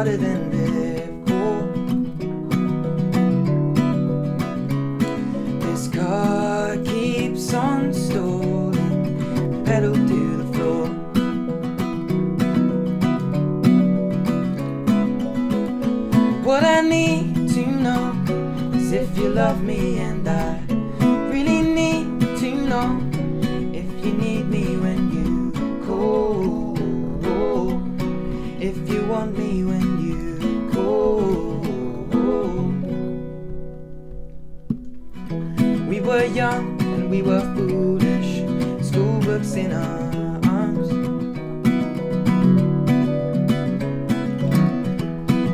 harder than before. This car keeps on stalling, pedal to the floor. What I need to know is if you love me, and I Want me when you call. We were young and we were foolish, school books in our arms.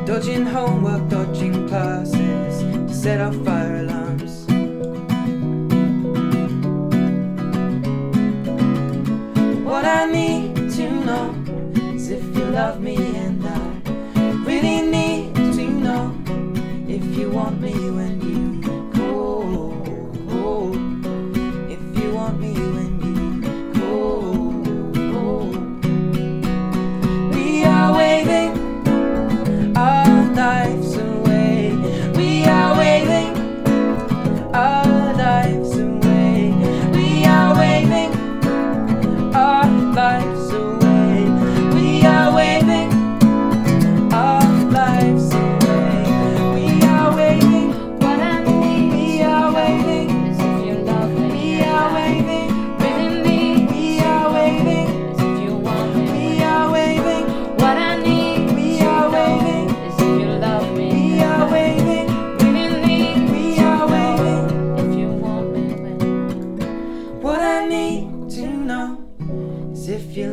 Dodging homework, dodging classes, to set off fire alarms. What I need to know is if you love me,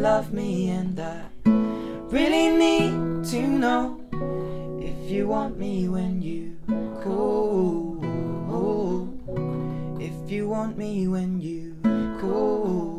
love me, and I really need to know if you want me when you call. If you want me when you call.